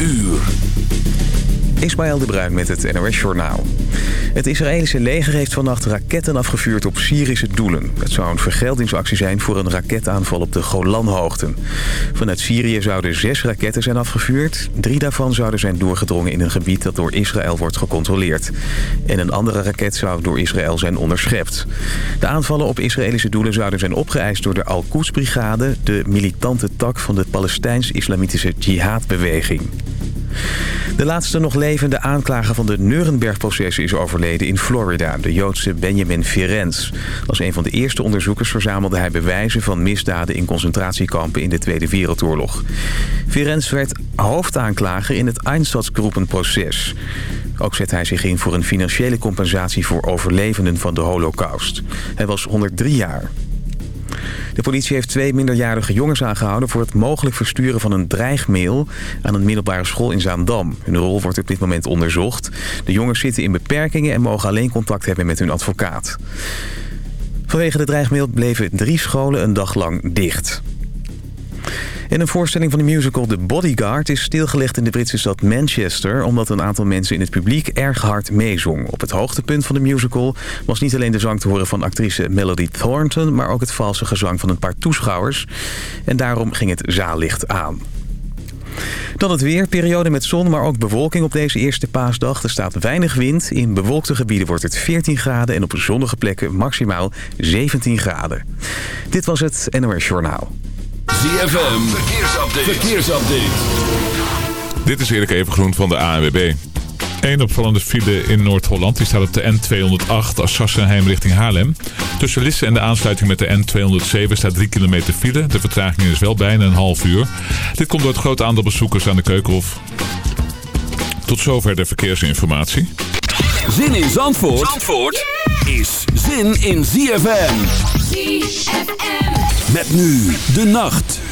uur. Ismaël de Bruin met het NOS Journaal. Het Israëlische leger heeft vannacht raketten afgevuurd op Syrische doelen. Het zou een vergeldingsactie zijn voor een raketaanval op de Golanhoogten. Vanuit Syrië zouden zes raketten zijn afgevuurd. Drie daarvan zouden zijn doorgedrongen in een gebied dat door Israël wordt gecontroleerd. En een andere raket zou door Israël zijn onderschept. De aanvallen op Israëlische doelen zouden zijn opgeëist door de Al-Quds-brigade... de militante tak van de Palestijns-Islamitische Jihad-beweging. De laatste nog levende aanklager van de Nuremberg-processen is overleden in Florida, de Joodse Benjamin Ferenc. Als een van de eerste onderzoekers verzamelde hij bewijzen van misdaden in concentratiekampen in de Tweede Wereldoorlog. Ferenc werd hoofdaanklager in het Einsatzgroepenproces. Ook zet hij zich in voor een financiële compensatie voor overlevenden van de holocaust. Hij was 103 jaar. De politie heeft twee minderjarige jongens aangehouden... voor het mogelijk versturen van een dreigmail aan een middelbare school in Zaandam. Hun rol wordt op dit moment onderzocht. De jongens zitten in beperkingen en mogen alleen contact hebben met hun advocaat. Vanwege de dreigmail bleven drie scholen een dag lang dicht. In een voorstelling van de musical The Bodyguard is stilgelegd in de Britse stad Manchester... omdat een aantal mensen in het publiek erg hard meezong. Op het hoogtepunt van de musical was niet alleen de zang te horen van actrice Melody Thornton... maar ook het valse gezang van een paar toeschouwers. En daarom ging het zaallicht aan. Dan het weer. Periode met zon, maar ook bewolking op deze eerste paasdag. Er staat weinig wind. In bewolkte gebieden wordt het 14 graden en op zonnige plekken maximaal 17 graden. Dit was het NOS Journaal. ZFM, verkeersupdate. verkeersupdate. Dit is Erik Evengroen van de ANWB. Eén opvallende file in Noord-Holland. Die staat op de N208 Assassenheim richting Haarlem. Tussen Lisse en de aansluiting met de N207 staat 3 kilometer file. De vertraging is wel bijna een half uur. Dit komt door het grote aantal bezoekers aan de Keukenhof. Tot zover de verkeersinformatie. Zin in Zandvoort, Zandvoort is zin in ZFM. ZFM. Met nu de nacht.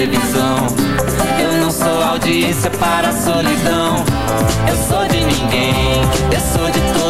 Televisão. Eu não sou audiência para a solidão. Eu sou de ninguém, eu sou de todo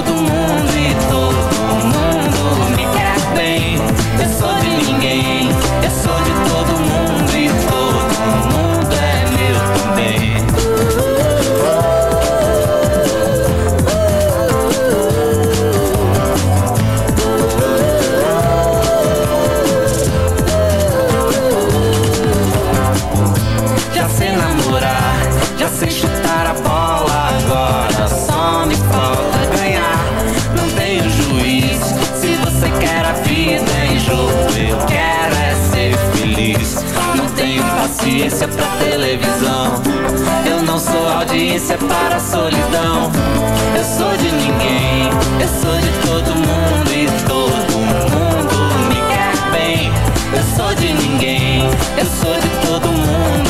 audiência para a solidão. Eu sou de ninguém, eu sou de todo mundo e todo mundo me quer bem. Eu sou de ninguém, eu sou de todo mundo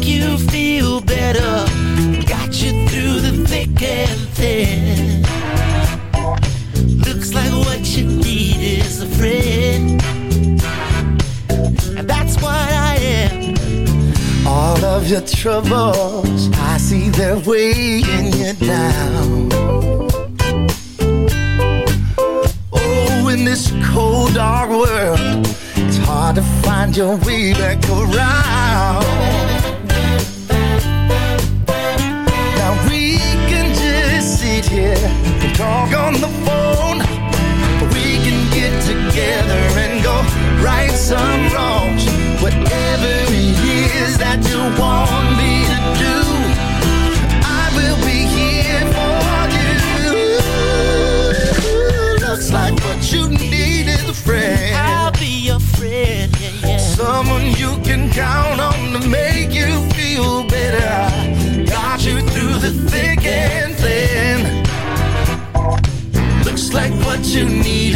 make you feel better. Got you through the thick and thin. Looks like what you need is a friend. And that's what I am. All of your troubles, I see they're weighing you down. Oh, in this cold, dark world, it's hard to find your way back around you need.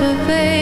Best,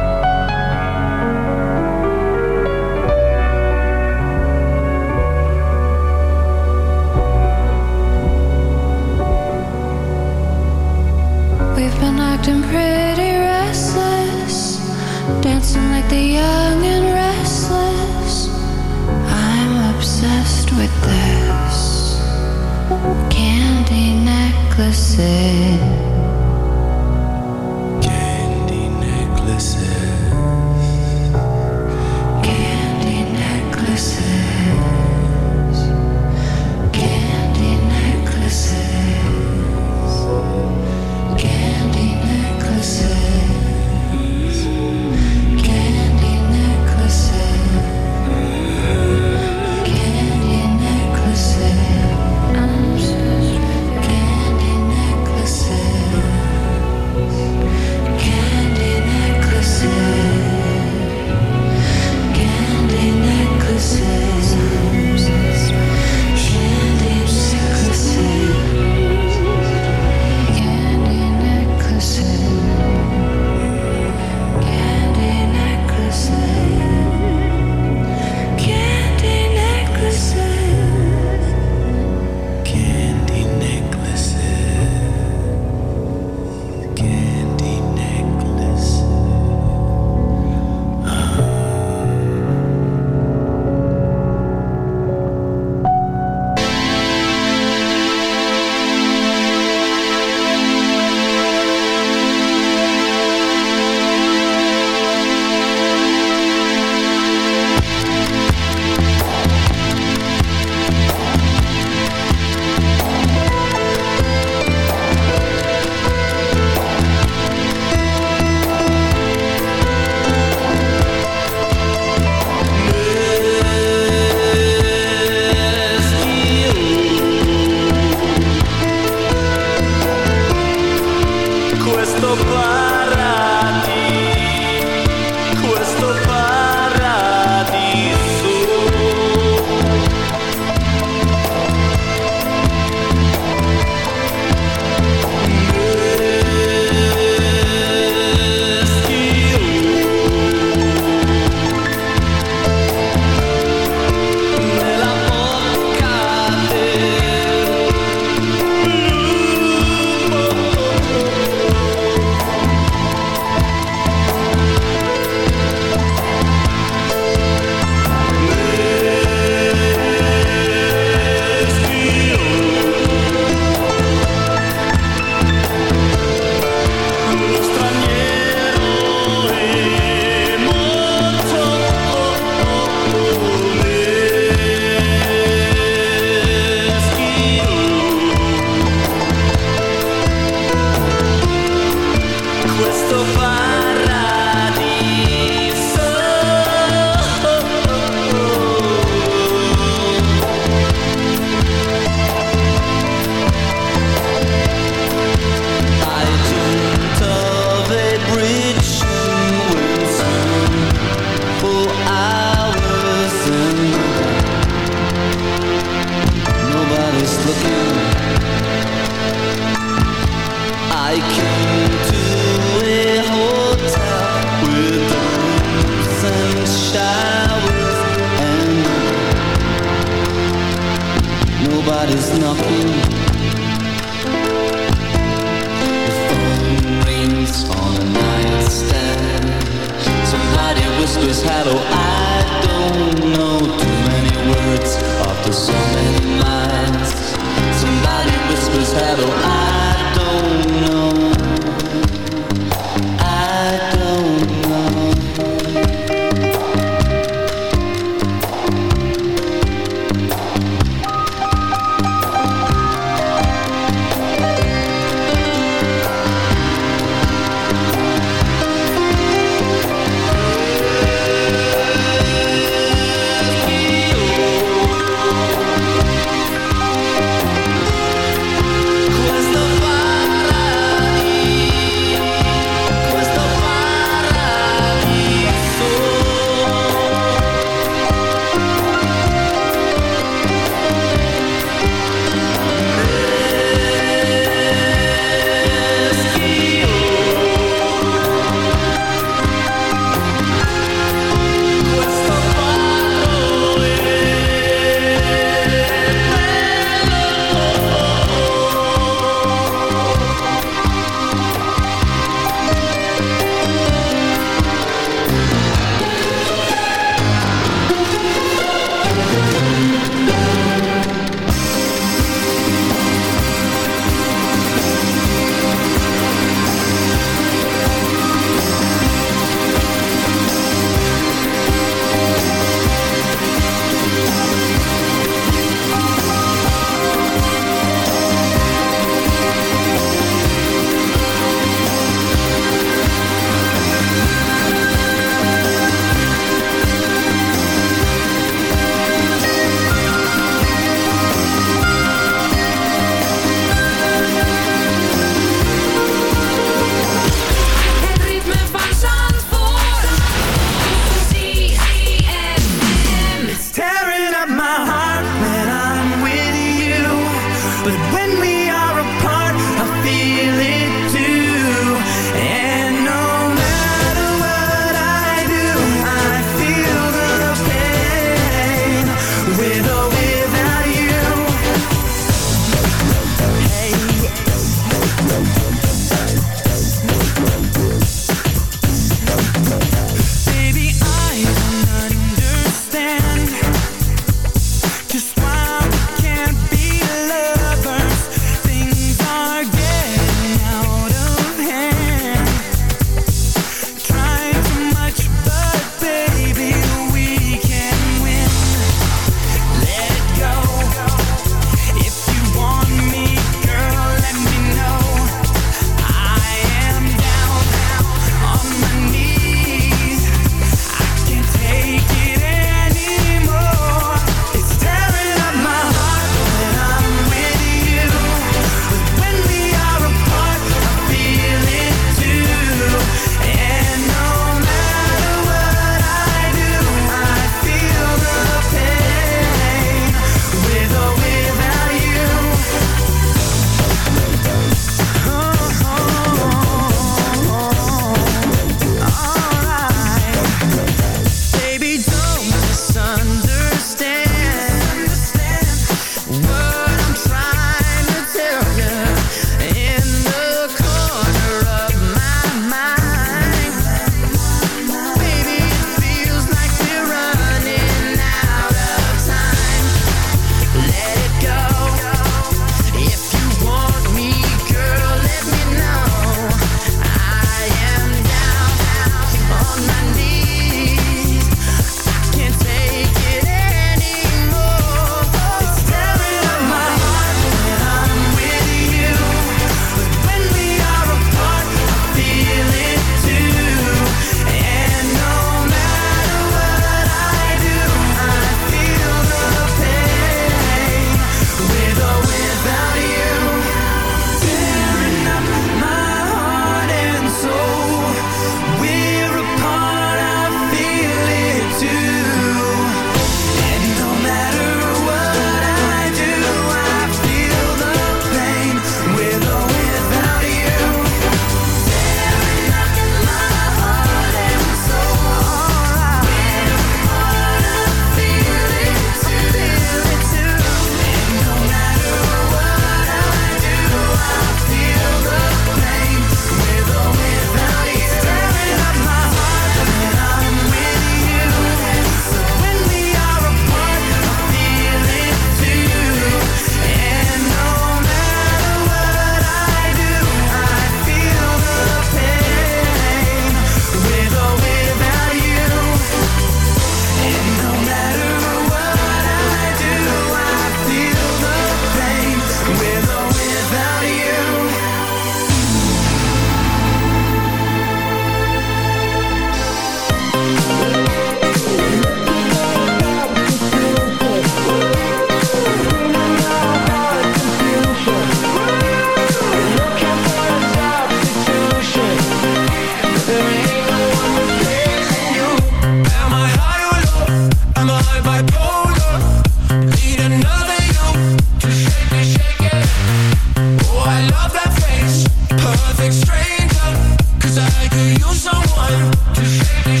to say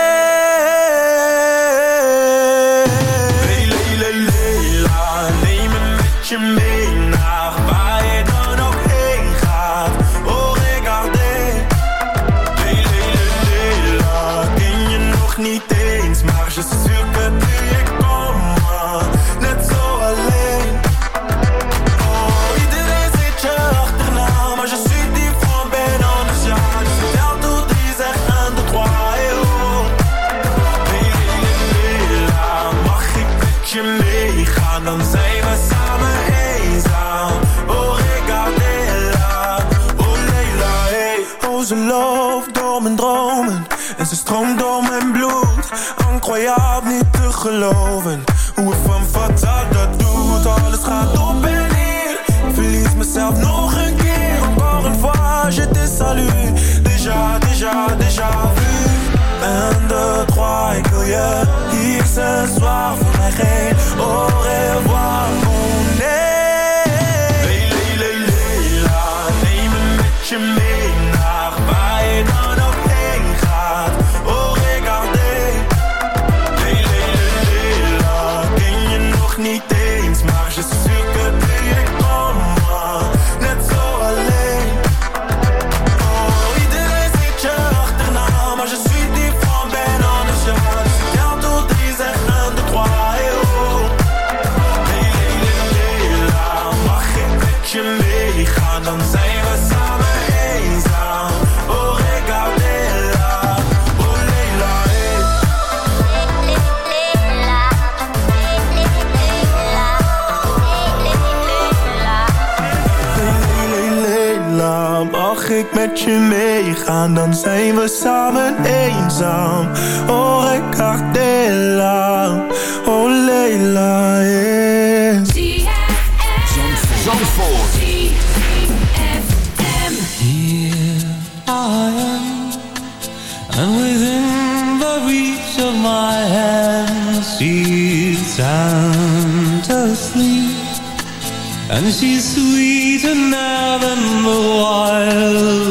geloven. Hoe ik van fataal dat doet Alles gaat op en neer. Verlies mezelf nog een keer Encore een fois, je te salue Déjà, déjà, déjà vu. Un, deux, trois, ik wil Hier ce soir, voor mij geen oh. met je meegaan, dan zijn we samen eenzaam. Oh, recartela, oh Leila, yeah. Zandvoort. Here I am, and within the reach of my hand, she's sound asleep. And she's sweeter now than the wild